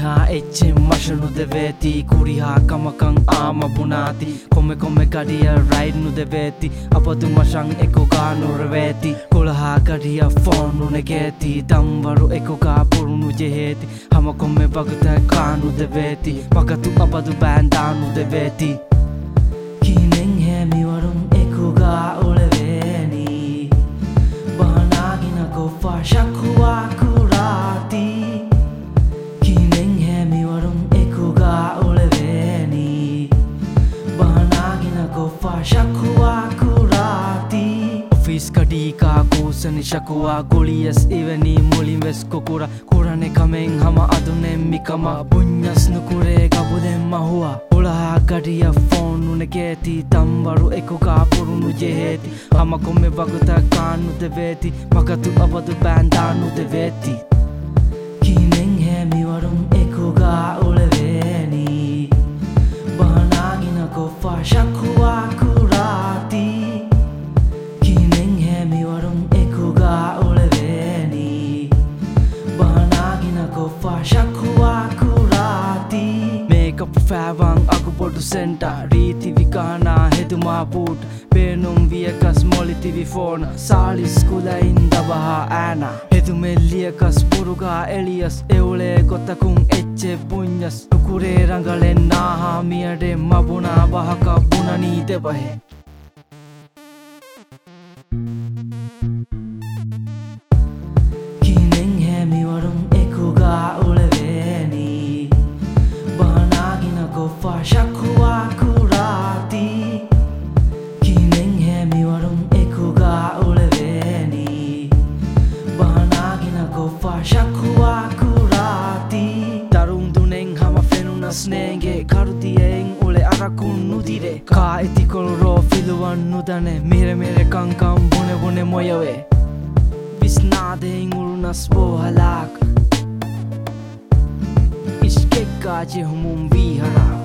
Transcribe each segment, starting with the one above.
මිහා එච්චෙන් මශනු දෙවේති කුරිහා කමකං ආමපුනාති කොම කොම කඩිය රයිඩ්නු දෙවේති අපතු මශං එකෝකා නොරවේති. කොළහා කඩිය ෆෝනුන ගේති දම්වරු එකෝකා පුරුණු ජෙහේති. හම කොම්ම බගත කානු දෙවේති පකතු අපදු බෑන්දානු දෙවේති කීනෙන් හැමිවරුම් එකෝගා ඔලවේනි. බහනාගෙන කොෆා ශක්හුවා ඔෆිස් කඩීකා කූසනි ශකුවා ගොලියස් එවැනි මුලින් වෙස් කොකුර කුරණෙ කමෙන් හම අදුනෙන් මිකම පුං්ඥස් නුකුරේ ගබුදෙන් මහුවා උළහා ගඩිය ෆෝනුන ගේති තම්වරු එකුකා පුරුණු ජෙහේති හම කොම්මෙ වගත කානු දෙවේති මකතු අපදු බෑන්දානු දෙවේති ෆෑවන් අකුපොඩු සෙන්ට රීති විකානා හෙතුමා පූට් පේනුම් වියකස් මොලිතිවි ෆෝන. සාලිස්කුලයින් දබහා ෑන හෙතුමෙල්ලියකස් පුරුගා එලියස් එවුලේ කොත්තකුන් එච්චෙ පුං්ඥස් නුකුරේ රඟලෙන් නාහාමියඩේ මබුණා බහක බුණනී ይቲ करोड फिलुवन नुदने मेरे मेरे कंकम बुने बुने मोयवे बिस्नादे इंगुरुनस बो हलाक इश्के काजे हमुम भी हलाक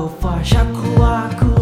උලවේනි බහනාගෙන කොෆා ශක්හුවා කුරාති